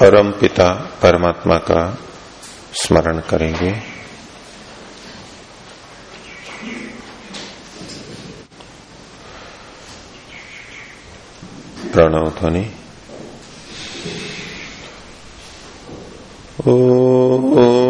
परम पिता परमात्मा का स्मरण करेंगे। प्रणव ध्वनि। ओ, ओ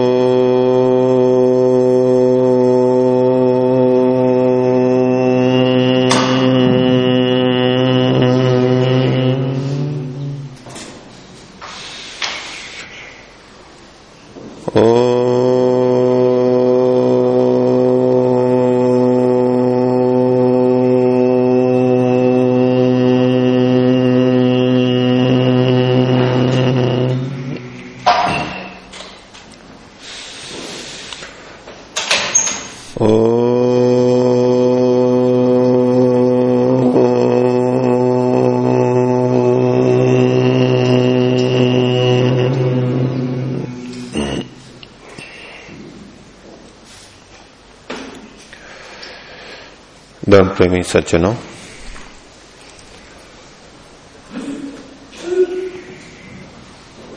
धर्म प्रेमी सज्जनों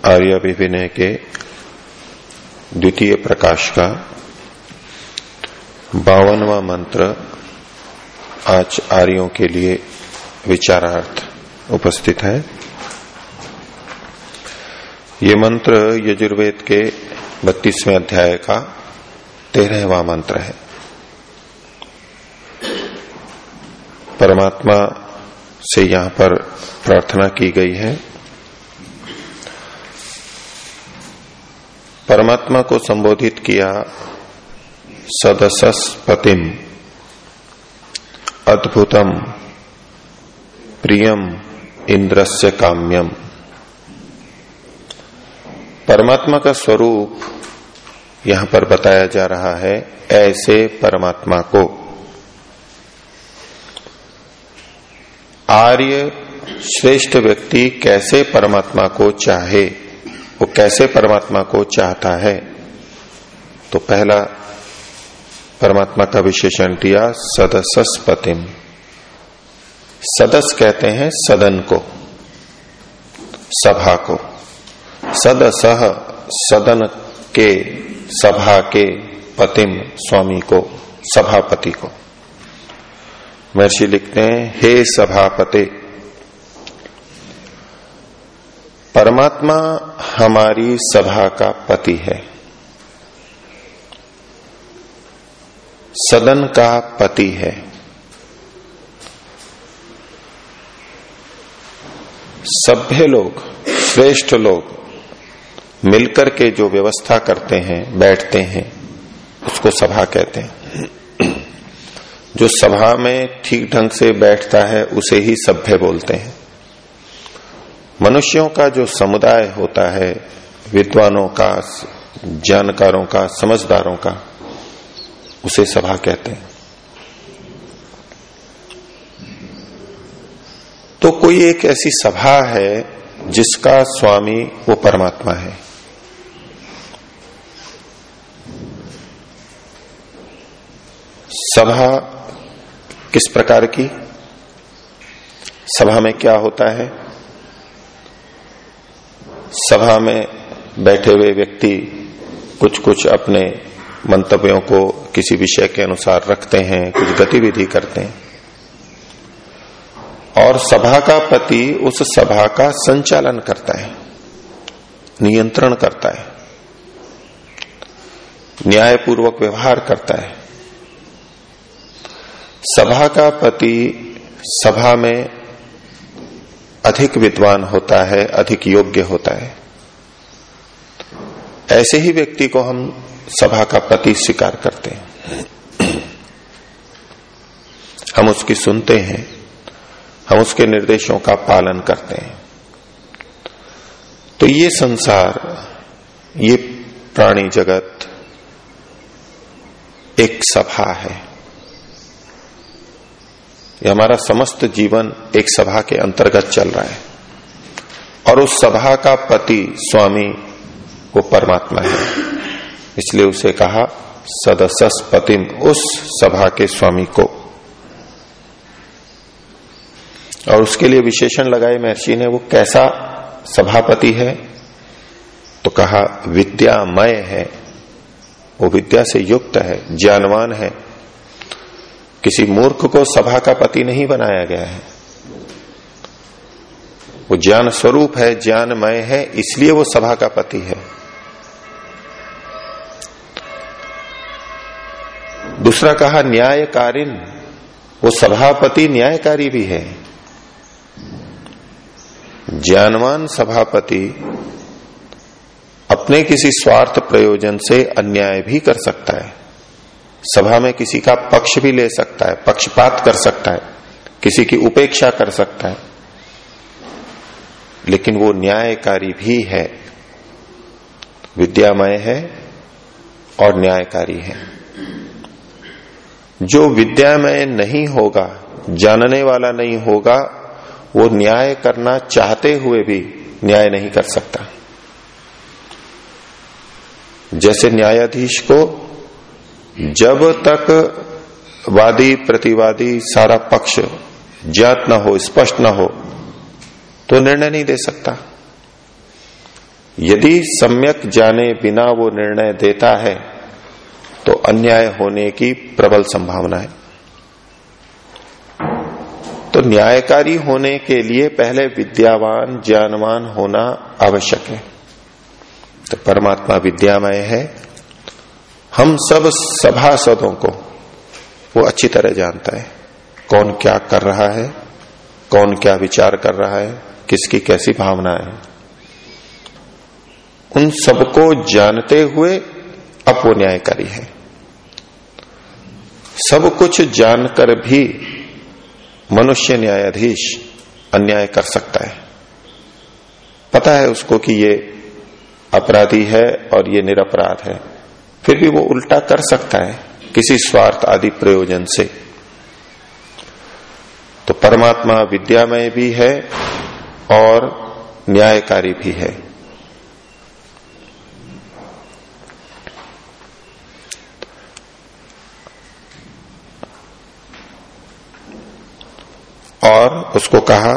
आर्य विभिनय के द्वितीय प्रकाश का बावनवा मंत्र आज आर्यों के लिए विचारार्थ उपस्थित है। ये मंत्र यजुर्वेद के बत्तीसवें अध्याय का तेरहवा मंत्र है। परमात्मा से यहाँ पर प्रार्थना की गई है। परमात्मा को संबोधित किया, सदसस पतिम, अद्भुतम, प्रियम, इंद्रस्य काम्यम। परमात्मा का स्वरूप यहाँ पर बताया जा रहा है, ऐसे परमात्मा को। आर्य श्रेष्ठ व्यक्ति कैसे परमात्मा को चाहे, वो कैसे परमात्मा को चाहता है? तो पहला परमात्मा का विशेषण दिया सदसस्पतिम सदस कहते हैं सदन को, सभा को। सदसह सदन के, सभा के पतिम स्वामी को, सभापति को। महर्षि लिखते हैं, हे सभापते, परमात्मा हमारी सभा का पति है। सदन का पति है। सभ्य लोग, श्रेष्ठ लोग मिलकर के जो व्यवस्था करते हैं, बैठते हैं, उसको सभा कहते हैं। जो सभा में ठीक ढंग से बैठता है, उसे ही सभ्य बोलते हैं। मनुष्यों का जो समुदाय होता है, विद्वानों का जानकारों का, समझदारों का, उसे सभा कहते हैं। तो कोई एक ऐसी सभा है, जिसका स्वामी वो परमात्मा है। सभा किस प्रकार की? सभा में क्या होता है? सभा में बैठे हुए व्यक्ति कुछ कुछ अपने मंतव्यों को किसी विषय के अनुसार रखते हैं, कुछ गतिविधि करते हैं। और सभा का पति उस सभा का संचालन करता है, नियंत्रण करता है, न्यायपूर्वक व्यवहार करता है। सभा का पति सभा में अधिक विद्वान होता है, अधिक योग्य होता है। ऐसे ही व्यक्ति को हम सभा का पति स्वीकार करते हैं। हम उसकी सुनते हैं, हम उसके निर्देशों का पालन करते हैं। तो ये संसार, ये प्राणी जगत एक सभा है। ये हमारा समस्त जीवन एक सभा के अंतर्गत चल रहा है। और उस सभा का पति स्वामी वो परमात्मा है। इसलिए उसे कहा, सदसस पतिम उस सभा के स्वामी को। और उसके लिए विशेषण लगाए महर्षि ने, वो कैसा सभापति है? तो कहा, विद्यामय है। वो विद्या से युक्त है, ज्ञानवान है। किसी मूर्ख को सभा का पति नहीं बनाया गया है। वो ज्ञान स्वरूप है, ज्ञानमय है, इसलिए वो सभा का पति है। दूसरा कहा, न्यायकारिन। वो सभापति, न्यायकारी भी है। ज्ञानवान सभापति अपने किसी स्वार्थ प्रयोजन से अन्याय भी कर सकता है। सभा में किसी का पक्ष भी ले सकता है, पक्षपात कर सकता है, किसी की उपेक्षा कर सकता है। लेकिन वो न्यायकारी भी है, विद्यामय है और न्यायकारी है। जो विद्यामय नहीं होगा, जानने वाला नहीं होगा, वो न्याय करना चाहते हुए भी न्याय नहीं कर सकता। जैसे न्यायाधीश को जब तक वादी, प्रतिवादी, सारा पक्ष ज्ञात न हो, स्पष्ट न हो तो निर्णय नहीं दे सकता। यदि सम्यक जाने बिना वो निर्णय देता है तो अन्याय होने की प्रबल संभावना है। तो न्यायकारी होने के लिए पहले विद्यावान, ज्ञानवान होना आवश्यक है। तो परमात्मा विद्यामय है हम सब सभासदों को वो अच्छी तरह जानता है। कौन क्या कर रहा है, कौन क्या विचार कर रहा है, किसकी कैसी भावना है। उन सबको जानते हुए अब वो न्यायकारी है। सब कुछ जानकर भी मनुष्य न्यायाधीश अन्याय कर सकता है। पता है उसको कि ये अपराधी है और ये निरपराध है। फिर भी वो उल्टा कर सकता है किसी स्वार्थ आदि प्रयोजन से। तो परमात्मा विद्यामय भी है और न्यायकारी भी है। और उसको कहा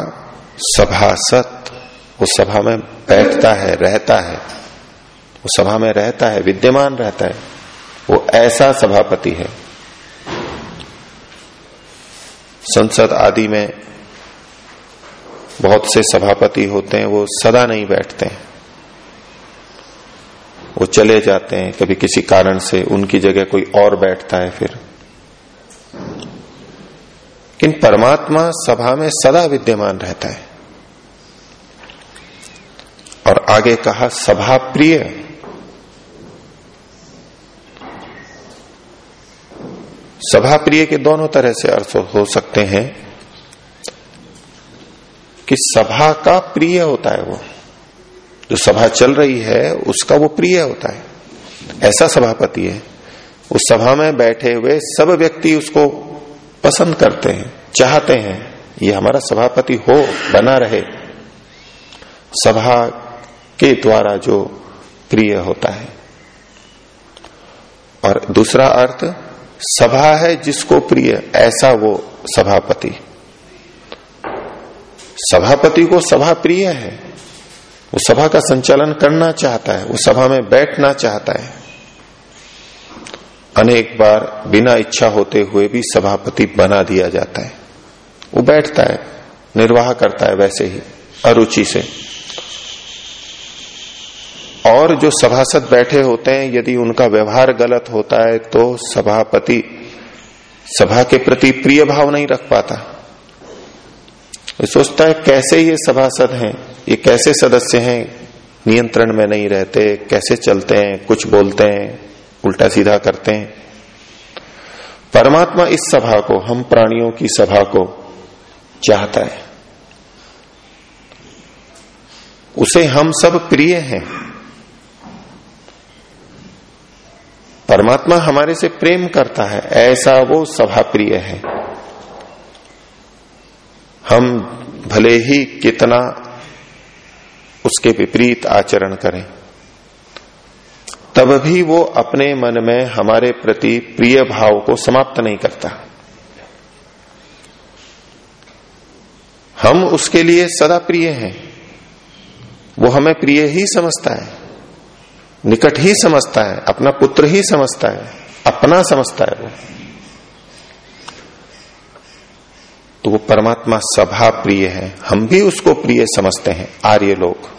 सभासत वो सभा में बैठता है, रहता है। वो सभा में रहता है, विद्यमान रहता है, वो ऐसा सभापति है। संसद आदि में बहुत से सभापति होते हैं, वो सदा नहीं बैठते हैं। वो चले जाते हैं, कभी किसी कारण से उनकी जगह कोई और बैठता है फिर। किन परमात्मा सभा में सदा विद्यमान रहता है। और आगे कहा सभा प्रिय सभा प्रिय के दोनों तरह से अर्थ हो सकते हैं कि सभा का प्रिय होता है वो। जो सभा चल रही है, उसका वो प्रिय होता है। ऐसा सभापति है। उस सभा में बैठे हुए सब व्यक्ति उसको पसंद करते हैं, चाहते हैं, ये हमारा सभापति हो, बना रहे। सभा के द्वारा जो प्रिय होता है। और दूसरा अर्थ सभा है जिसको प्रिय, ऐसा वो सभापति। सभापति को सभा प्रिय है। वो सभा का संचालन करना चाहता है, वो सभा में बैठना चाहता है। अनेक बार बिना इच्छा होते हुए भी सभापति बना दिया जाता है। वो बैठता है, निर्वाह करता है वैसे ही, अरुचि से। और जो सभासद बैठे होते हैं, यदि उनका व्यवहार गलत होता है तो सभापति सभा के प्रति प्रिय भाव नहीं रख पाता। सोचता है, कैसे ये सभासद हैं? ये कैसे सदस्य हैं? नियंत्रण में नहीं रहते, कैसे चलते हैं? कुछ बोलते हैं, उल्टा सीधा करते हैं। परमात्मा इस सभा को, हम प्राणियों की सभा को चाहता है। उसे हम सब प्रिय हैं। परमात्मा हमारे से प्रेम करता है, ऐसा वो सभा प्रिय है। हम भले ही कितना उसके विपरीत आचरण करें, तब भी वो अपने मन में हमारे प्रति प्रिय भाव को समाप्त नहीं करता। हम उसके लिए सदा प्रिय हैं, वो हमें प्रिय ही समझता है। निकट ही समझता है, अपना पुत्र ही समझता है, अपना समझता है वो। तो वो परमात्मा सभा प्रिय है, हम भी उसको प्रिय समझते हैं, आर्य लोग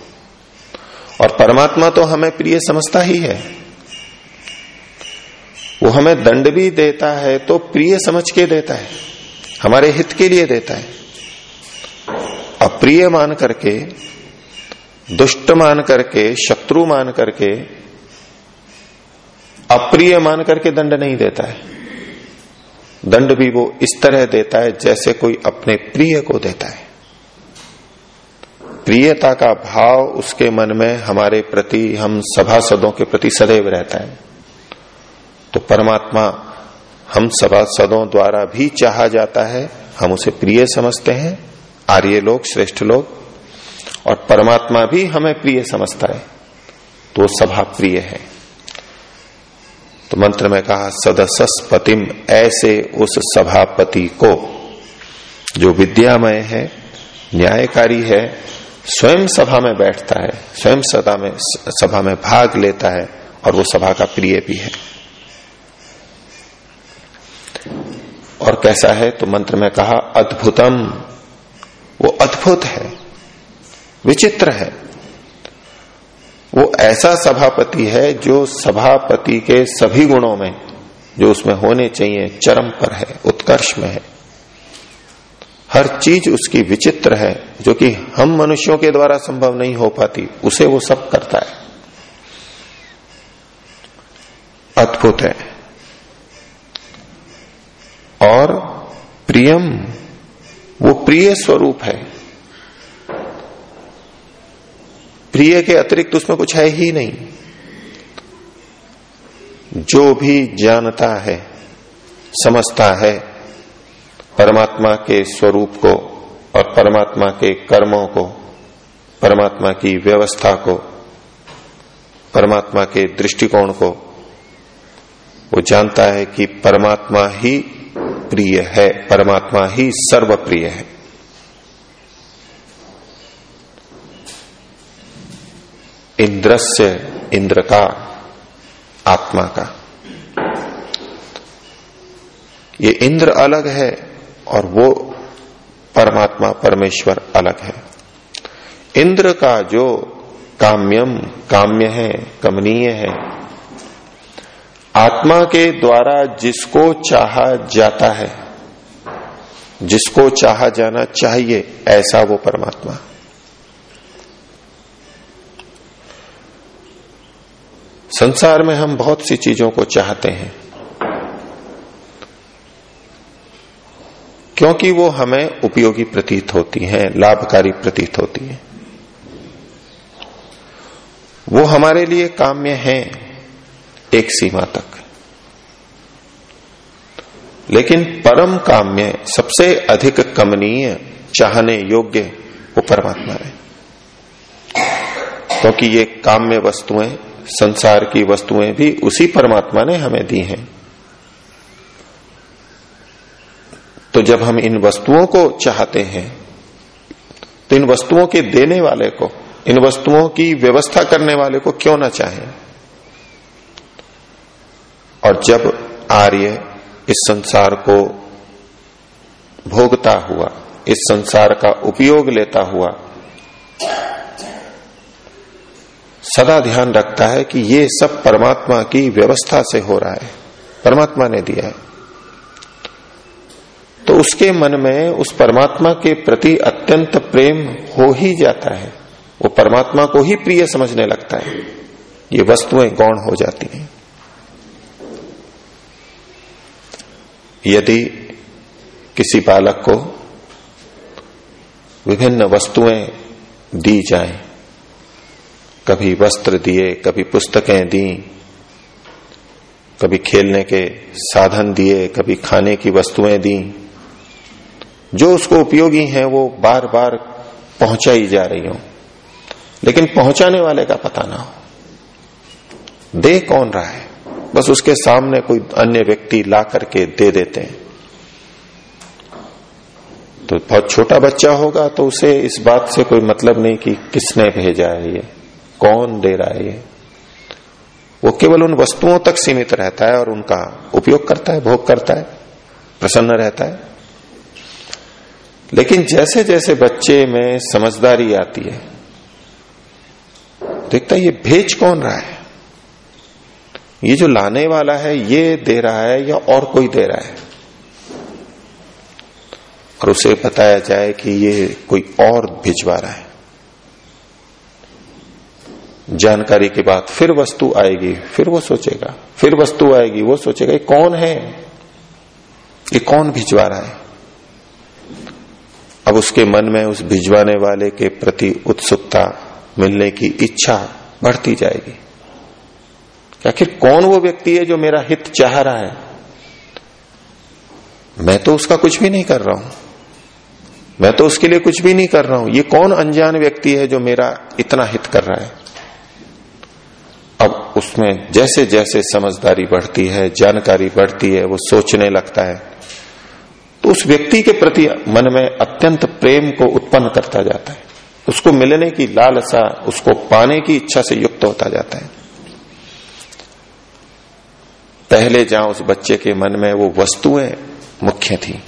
और परमात्मा तो हमें प्रिय समझता ही है। वो हमें दंड भी देता है तो प्रिय समझ के देता है, हमारे हित के लिए देता है। अप्रिय मान करके दुष्ट मान करके, शत्रु मान करके, अप्रिय मान करके दंड नहीं देता है। दंड भी वो इस तरह देता है जैसे कोई अपने प्रिय को देता है। प्रियता का भाव उसके मन में हमारे प्रति, हम सभासदों के प्रति सदैव रहता है। तो परमात्मा हम सभासदों द्वारा भी चाहा जाता है, हम उसे प्रिय समझते हैं, आर्य लोग, श्रेष्ठ लोग और परमात्मा भी हमें प्रिय समझता है तो सभा प्रिय है। तो मंत्र में कहा सदसस्पतिम ऐसे उस सभापति को, जो विद्यामय है, न्यायकारी है, स्वयं सभा में बैठता है, स्वयं सदा में, सभा में भाग लेता है, और वो सभा का प्रिय भी है। और कैसा है तो मंत्र में कहा, अद्भुतम, वो अद्भुत है। विचित्र है। वो ऐसा सभापति है जो सभापति के सभी गुणों में, जो उसमें होने चाहिए, चरम पर है, उत्कर्ष में है। हर चीज़ उसकी विचित्र है, जो कि हम मनुष्यों के द्वारा संभव नहीं हो पाती, उसे वो सब करता है। अद्भुत है। और प्रियम, वो प्रिय स्वरूप है। प्रिय के अतिरिक्त उसमें कुछ है ही नहीं। जो भी जानता है, समझता है, परमात्मा के स्वरूप को और परमात्मा के कर्मों को, परमात्मा की व्यवस्था को, परमात्मा के दृष्टिकोण को, वो जानता है कि परमात्मा ही प्रिय है, परमात्मा ही सर्वप्रिय है। इंद्रस्य, इंद्र का, आत्मा का। ये इंद्र अलग है और वो परमात्मा, परमेश्वर अलग है। इंद्र का जो काम्यम, काम्य है, कमनीय है, आत्मा के द्वारा जिसको चाहा जाता है, जिसको चाहा जाना चाहिए, ऐसा वो परमात्मा। संसार में हम बहुत सी चीज़ों को चाहते हैं। क्योंकि वो हमें उपयोगी प्रतीत होती हैं, लाभकारी प्रतीत होती है। वो हमारे लिए काम्य है, एक सीमा तक। लेकिन परम काम्य, सबसे अधिक कमनीय, चाहने योग्य वो परमात्मा है। क्योंकि ये काम्य वस्तुएँ संसार की वस्तुएँ भी उसी परमात्मा ने हमें दी हैं। तो जब हम इन वस्तुओं को चाहते हैं तो इन वस्तुओं के देने वाले को, इन वस्तुओं की व्यवस्था करने वाले को क्यों ना चाहें? और जब आर्य इस संसार को भोगता हुआ, इस संसार का उपयोग लेता हुआ सदा ध्यान रखता है कि ये सब परमात्मा की व्यवस्था से हो रहा है। परमात्मा ने दिया है। तो उसके मन में उस परमात्मा के प्रति अत्यंत प्रेम हो ही जाता है। वो परमात्मा को ही प्रिय समझने लगता है। ये वस्तुएँ गौण हो जाती हैं। यदि किसी बालक को विभिन्न वस्तुएँ दी जाए कभी वस्त्र दिए, कभी पुस्तकें दी, कभी खेलने के साधन दिए, कभी खाने की वस्तुएँ दी। जो उसको उपयोगी हैं, वो बार बार पहुंचाई जा रही हो। लेकिन पहुँचाने वाले का पता ना हो। दे कौन रहा है? बस उसके सामने कोई अन्य व्यक्ति ला करके दे देते हैं। तो बहुत छोटा बच्चा होगा तो उसे इस बात से कोई मतलब नहीं कि किसने भेजा है ये। कौन दे रहा है ये? वो केवल उन वस्तुओं तक सीमित रहता है और उनका उपयोग करता है, भोग करता है, प्रसन्न रहता है। लेकिन जैसे जैसे बच्चे में समझदारी आती है, देखता है ये भेज कौन रहा है? ये जो लाने वाला है, ये दे रहा है या और कोई दे रहा है? और उसे बताया जाए कि ये कोई और भिजवा रहा है। जानकारी के बाद फिर वस्तु आएगी, फिर वो सोचेगा, फिर वस्तु आएगी, वो सोचेगा, ये कौन है? ये कौन भिजवा रहा है? अब उसके मन में उस भिजवाने वाले के प्रति उत्सुकता मिलने की इच्छा बढ़ती जाएगी। आखिर कौन वो व्यक्ति है जो मेरा हित चाह रहा है? मैं तो उसका कुछ भी नहीं कर रहा हूँ। मैं तो उसके लिए कुछ भी नहीं कर रहा हूँ। ये कौन अनजान व्यक्ति है जो मेरा इतना हित कर रहा है? उसमें जैसे जैसे समझदारी बढ़ती है, जानकारी बढ़ती है, वो सोचने लगता है तो उस व्यक्ति के प्रति मन में अत्यंत प्रेम को उत्पन्न करता जाता है। उसको मिलने की लालसा, उसको पाने की इच्छा से युक्त होता जाता है। पहले जहाँ उस बच्चे के मन में वो वस्तुएँ मुख्य थी,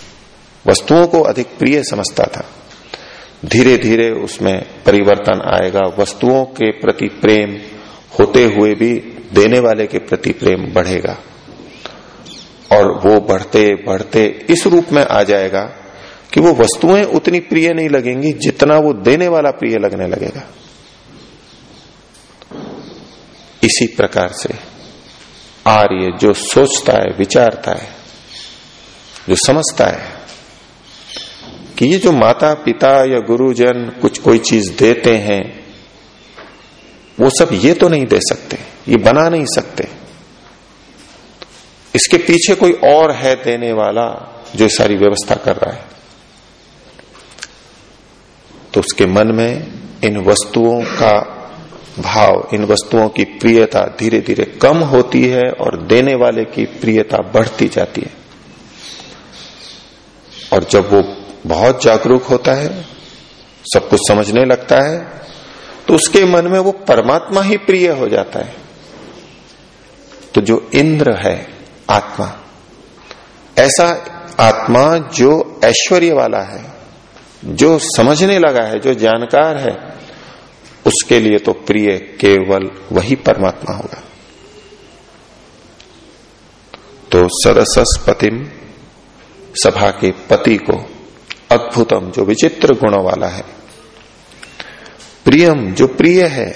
वस्तुओं को अधिक प्रिय समझता था। धीरे धीरे उसमें परिवर्तन आएगा, वस्तुओं के प्रति प्रेम होते हुए भी देने वाले के प्रति प्रेम बढ़ेगा। और वो बढ़ते बढ़ते इस रूप में आ जाएगा कि वो वस्तुएँ उतनी प्रिय नहीं लगेंगी जितना वो देने वाला प्रिय लगने लगेगा। इसी प्रकार से आर्य जो सोचता है, विचारता है, जो समझता है कि ये जो माता पिता या गुरुजन कुछ कोई चीज़ देते हैं वो सब ये तो नहीं दे सकते, ये बना नहीं सकते। इसके पीछे कोई और है देने वाला जो सारी व्यवस्था कर रहा है। तो उसके मन में इन वस्तुओं का भाव, इन वस्तुओं की प्रियता धीरे धीरे कम होती है और देने वाले की प्रियता बढ़ती जाती है। और जब वो बहुत जागरूक होता है, सब कुछ समझने लगता है तो उसके मन में वो परमात्मा ही प्रिय हो जाता है। तो जो इंद्र है, आत्मा, ऐसा आत्मा जो ऐश्वर्य वाला है, जो समझने लगा है, जो जानकार है, उसके लिए तो प्रिय केवल वही परमात्मा होगा। तो सरसस पतिम सभा के पति को अद्भुतम, जो विचित्र गुणों वाला है प्रियम, जो प्रिय है,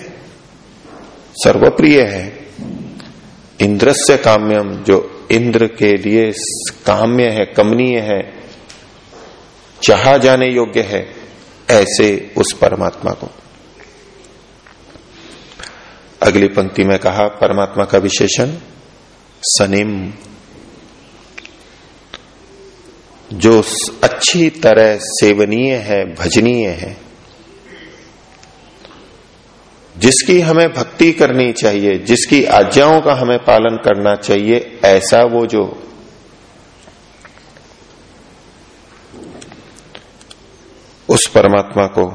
सर्वप्रिय है, इंद्रस्य काम्यम, जो इंद्र के लिए काम्य है, कमनीय है चाहा जाने योग्य है, ऐसे उस परमात्मा को। अगली पंक्ति में कहा, परमात्मा का विशेषण, सनिम। जो अच्छी तरह सेवनीय है, भजनीय है जिसकी हमें भक्ति करनी चाहिए, जिसकी आज्ञाओं का हमें पालन करना चाहिए, ऐसा वो जो उस परमात्मा को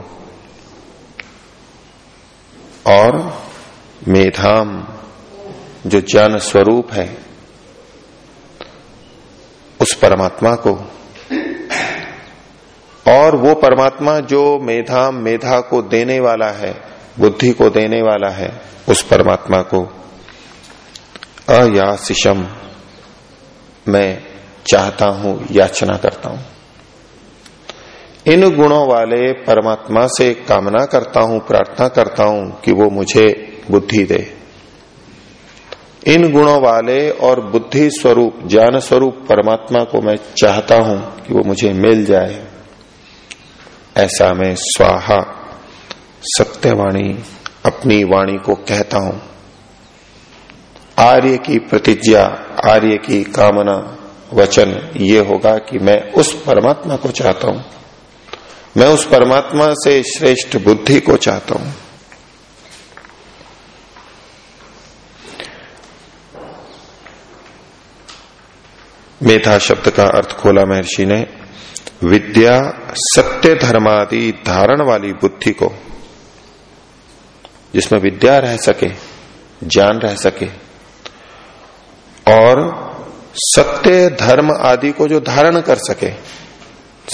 और मेधाम जो ज्ञान स्वरूप है, उस परमात्मा को और वो परमात्मा जो मेधाम मेधा को देने वाला है बुद्धि को देने वाला है, उस परमात्मा को। अयाशिषम मैं चाहता हूँ, याचना करता हूँ। इन गुणों वाले परमात्मा से कामना करता हूँ, प्रार्थना करता हूँ कि वो मुझे बुद्धि दे। इन गुणों वाले और बुद्धि स्वरूप, ज्ञान स्वरूप परमात्मा को मैं चाहता हूँ कि वो मुझे मिल जाए। ऐसा मैं स्वाहा सत्यवाणी अपनी वाणी को कहता हूँ। आर्य की प्रतिज्ञा, आर्य की कामना, वचन ये होगा कि मैं उस परमात्मा को चाहता हूँ। मैं उस परमात्मा से श्रेष्ठ बुद्धि को चाहता हूँ। मेधा शब्द का अर्थ खोला महर्षि ने, विद्या सत्य धर्मादि धारण वाली बुद्धि को जिसमें विद्या रह सके, ज्ञान रह सके और सत्य, धर्म आदि को जो धारण कर सके,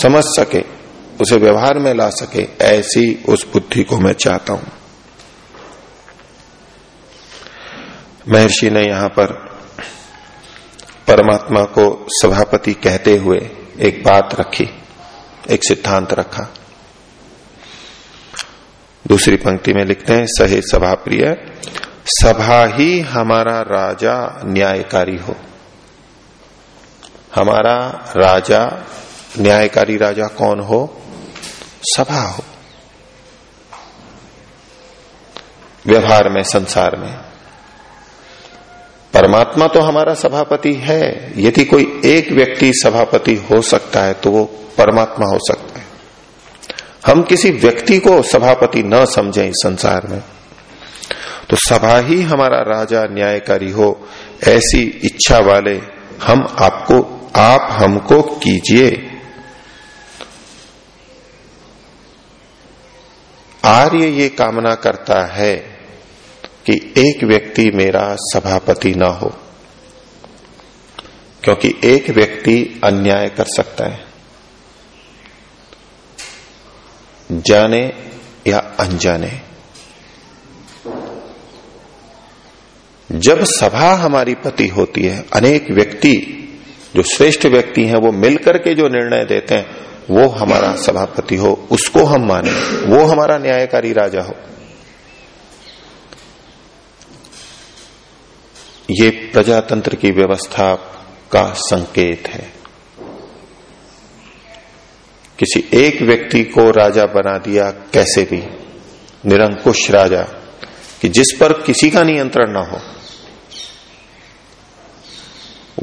समझ सके, उसे व्यवहार में ला सके, ऐसी उस बुद्धि को मैं चाहता हूँ। महर्षि ने यहाँ पर परमात्मा को सभापति कहते हुए एक बात रखी, एक सिद्धांत रखा। दूसरी पंक्ति में लिखते हैं, सहे सभा प्रिय सभा ही हमारा राजा न्यायकारी हो। हमारा राजा न्यायकारी राजा कौन हो? सभा हो। व्यवहार में, संसार में। परमात्मा तो हमारा सभापति है। यदि कोई एक व्यक्ति सभापति हो सकता है तो वो परमात्मा हो सकता है हम किसी व्यक्ति को सभापति न समझें संसार में। तो सभा ही हमारा राजा न्यायकारी हो, ऐसी इच्छा वाले हम आपको, आप हमको कीजिए। आर्य ये कामना करता है कि एक व्यक्ति मेरा सभापति ना हो, क्योंकि एक व्यक्ति अन्याय कर सकता है। जाने या अनजाने। जब सभा हमारी पति होती है, अनेक व्यक्ति, जो श्रेष्ठ व्यक्ति हैं, वो मिलकर के जो निर्णय देते हैं, वो हमारा सभापति हो, उसको हम माने, वो हमारा न्यायकारी राजा हो। ये प्रजातंत्र की व्यवस्था का संकेत है। किसी एक व्यक्ति को राजा बना दिया कैसे भी? निरंकुश राजा, कि जिस पर किसी का नियंत्रण ना हो।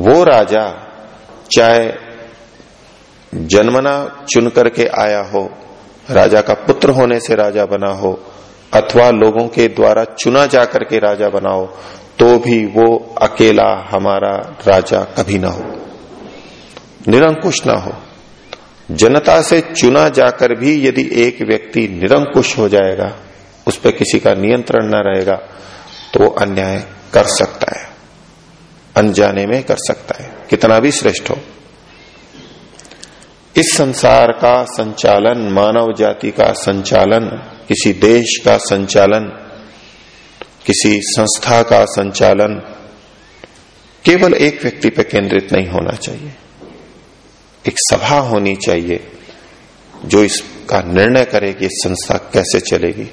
वो राजा, चाहे जन्मना चुन करके आया हो, राजा का पुत्र होने से राजा बना हो, अथवा लोगों के द्वारा चुना जाकर के राजा बना हो तो भी वो अकेला हमारा राजा कभी ना हो। निरंकुश ना हो। जनता से चुना जाकर भी यदि एक व्यक्ति निरंकुश हो जाएगा, उस पर किसी का नियंत्रण न रहेगा तो वो अन्याय कर सकता है, अनजाने में कर सकता है, कितना भी श्रेष्ठ हो। इस संसार का संचालन, मानव जाति का संचालन, किसी देश का संचालन, किसी संस्था का संचालन, केवल एक व्यक्ति पर केंद्रित नहीं होना चाहिए। एक सभा होनी चाहिए, जो इसका निर्णय करे कि संस्था कैसे चलेगी,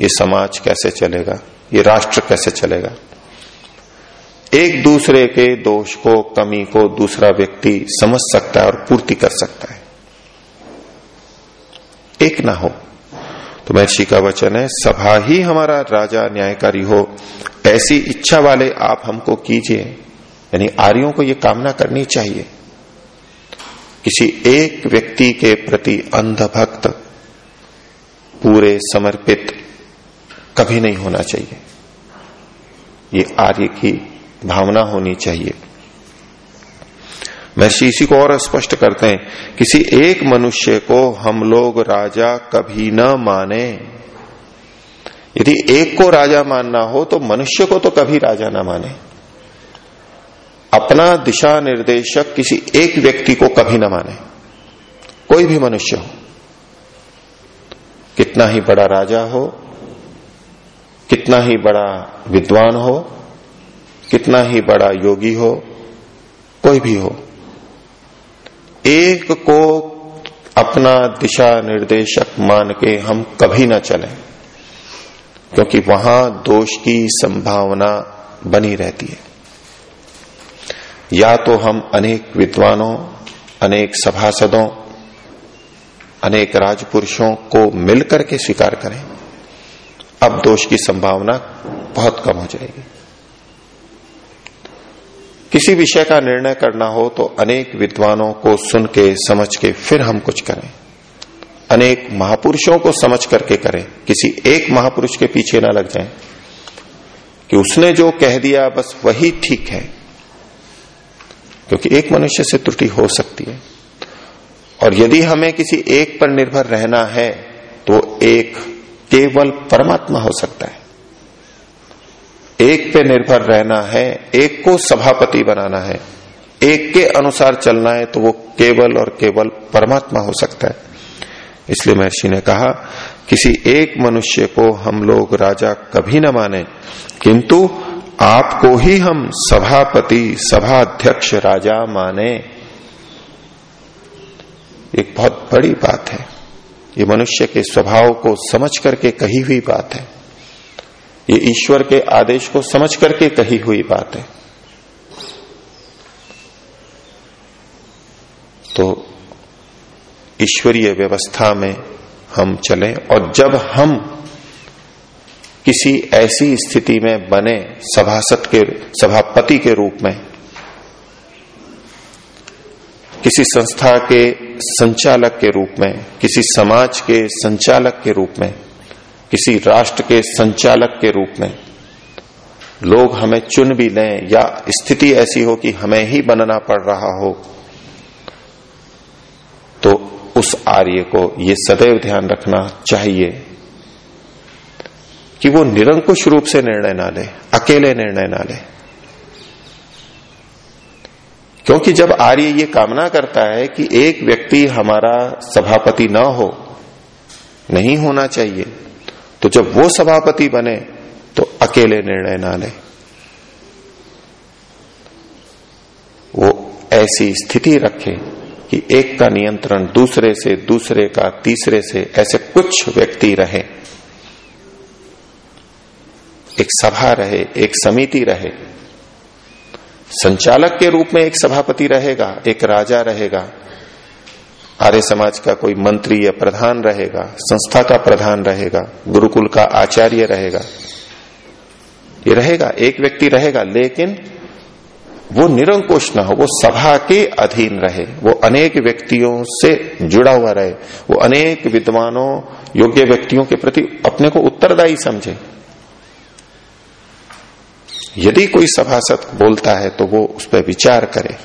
ये समाज कैसे चलेगा, ये राष्ट्र कैसे चलेगा। एक दूसरे के दोष को, कमी को दूसरा व्यक्ति समझ सकता है और पूर्ति कर सकता है। एक ना हो तो महर्षि का वचन है, सभा ही हमारा राजा न्यायकारी हो, ऐसी इच्छा वाले आप हमको कीजिए, यानी आर्यों को यह कामना करनी चाहिए। किसी एक व्यक्ति के प्रति अंधभक्त, पूरे समर्पित कभी नहीं होना चाहिए। ये आर्य की भावना होनी चाहिए। महर्षि इसी को और स्पष्ट करते हैं, किसी एक मनुष्य को हम लोग राजा कभी न माने। यदि एक को राजा मानना हो तो मनुष्य को तो कभी राजा ना माने। अपना दिशा निर्देशक किसी एक व्यक्ति को कभी न माने। कोई भी मनुष्य हो। कितना ही बड़ा राजा हो, कितना ही बड़ा विद्वान हो, कितना ही बड़ा योगी हो, कोई भी हो, एक को अपना दिशा निर्देशक मान के हम कभी ना चलें, क्योंकि वहाँ दोष की संभावना बनी रहती है। या तो हम अनेक विद्वानों, अनेक सभासदों, अनेक राजपुरुषों को मिलकर के स्वीकार करें, अब दोष की संभावना बहुत कम हो जाएगी। किसी विषय का निर्णय करना हो तो अनेक विद्वानों को सुन के, समझ के फिर हम कुछ करें। अनेक महापुरुषों को समझ करके करें। किसी एक महापुरुष के पीछे ना लग जाएँ कि उसने जो कह दिया बस वही ठीक है। क्योंकि एक मनुष्य से त्रुटि हो सकती है। और यदि हमें किसी एक पर निर्भर रहना है तो एक केवल परमात्मा हो सकता है। एक पे निर्भर रहना है, एक को सभापति बनाना है, एक के अनुसार चलना है तो वो केवल और केवल परमात्मा हो सकता है। इसलिए महर्षि ने कहा, किसी एक मनुष्य को हम लोग राजा कभी न माने, किंतु आपको ही हम सभापति, सभाध्यक्ष, राजा माने। एक बहुत बड़ी बात है। ये मनुष्य के स्वभाव को समझ करके कही हुई बात है। ये ईश्वर के आदेश को समझ करके कही हुई बात है। तो ईश्वरीय व्यवस्था में हम चलें और जब हम किसी ऐसी स्थिति में बने सभासद के, सभापति के रूप में, किसी संस्था के संचालक के रूप में, किसी समाज के संचालक के रूप में, किसी राष्ट्र के संचालक के रूप में, लोग हमें चुन भी लें या स्थिति ऐसी हो कि हमें ही बनना पड़ रहा हो तो उस आर्य को ये सदैव ध्यान रखना चाहिए। कि वो निरंकुश रूप से निर्णय ना ले, अकेले निर्णय ना ले। क्योंकि जब आर्य ये कामना करता है कि एक व्यक्ति हमारा सभापति ना हो, नहीं होना चाहिए तो जब वो सभापति बने तो अकेले निर्णय ना ले। वो ऐसी स्थिति रखे कि एक का नियंत्रण दूसरे से, दूसरे का तीसरे से ऐसे कुछ व्यक्ति रहे। एक सभा रहे, एक समिति रहे। संचालक के रूप में एक सभापति रहेगा, एक राजा रहेगा। आर्य समाज का कोई मंत्री या प्रधान रहेगा, संस्था का प्रधान रहेगा, गुरुकुल का आचार्य रहेगा। ये रहेगा, एक व्यक्ति रहेगा, लेकिन वो निरंकुश ना हो, वो सभा के अधीन रहे। वो अनेक व्यक्तियों से जुड़ा हुआ रहे। वो अनेक विद्वानों, योग्य व्यक्तियों के प्रति अपने को उत्तरदायी समझे। यदि कोई सभासद बोलता है तो वो उस पर विचार करे।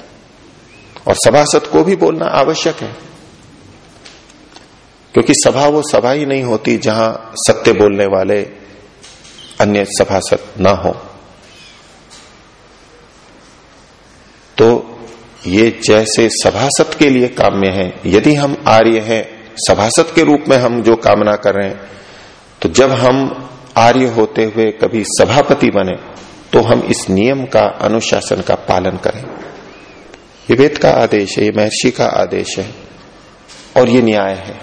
और सभासद को भी बोलना आवश्यक है। क्योंकि सभा वो सभा ही नहीं होती जहाँ सत्य बोलने वाले अन्य सभासद ना हो। तो ये जैसे सभासद के लिए काम्य है, यदि हम आर्य हैं, सभासद के रूप में हम जो कामना कर रहे हैं तो जब हम आर्य होते हुए कभी सभापति बने तो हम इस नियम का अनुशासन का पालन करें। ये वेद का आदेश है ये महर्षि का आदेश है, और ये न्याय है।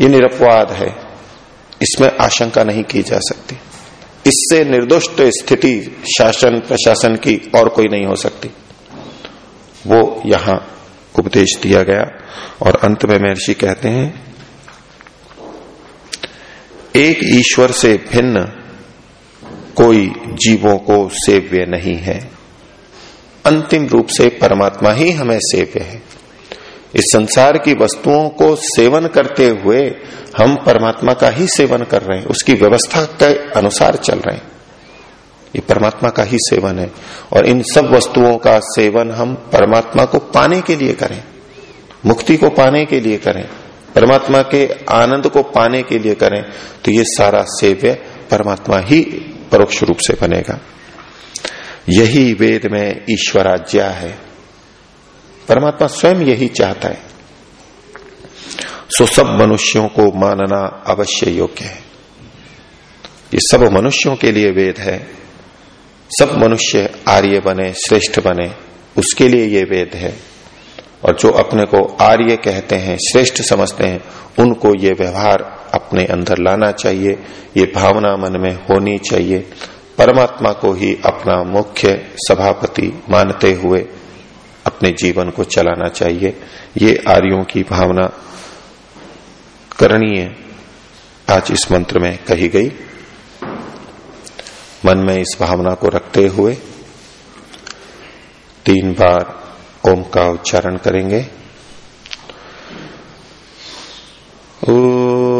ये निरपवाद है। इसमें आशंका नहीं की जा सकती। इससे निर्दुष्ट स्थिति शासन, प्रशासन की और कोई नहीं हो सकती। वो यहाँ उपदेश दिया गया, और अंत में महर्षि कहते हैं, एक ईश्वर से भिन्न कोई जीवों को सेव्य नहीं है। अंतिम रूप से परमात्मा ही हमें सेव्य है। इस संसार की वस्तुओं को सेवन करते हुए हम परमात्मा का ही सेवन कर रहे हैं। उसकी व्यवस्था के अनुसार चल रहे हैं। ये परमात्मा का ही सेवन है और इन सब वस्तुओं का सेवन हम परमात्मा को पाने के लिए करें। मुक्ति को पाने के लिए करें। परमात्मा के आनंद को पाने के लिए करें। तो ये सारा सेव्य परमात्मा ही परोक्ष रूप से बनेगा। यही वेद में ईश्वराज्ञा है। परमात्मा स्वयं यही चाहता है। सो सब मनुष्यों को मानना अवश्य योग्य है। ये सब मनुष्यों के लिए वेद है। सब मनुष्य आर्य बने, श्रेष्ठ बने, उसके लिए ये वेद है। और जो अपने को आर्य कहते हैं, श्रेष्ठ समझते हैं, उनको ये व्यवहार अपने अंदर लाना चाहिए। ये भावना मन में होनी चाहिए। परमात्मा को ही अपना मुख्य सभापति मानते हुए अपने जीवन को चलाना चाहिए। ये आर्यों की भावना करणीय आज इस मंत्र में कही गई। मन में इस भावना को रखते हुए तीन बार ओम का उच्चारण करेंगे। ओ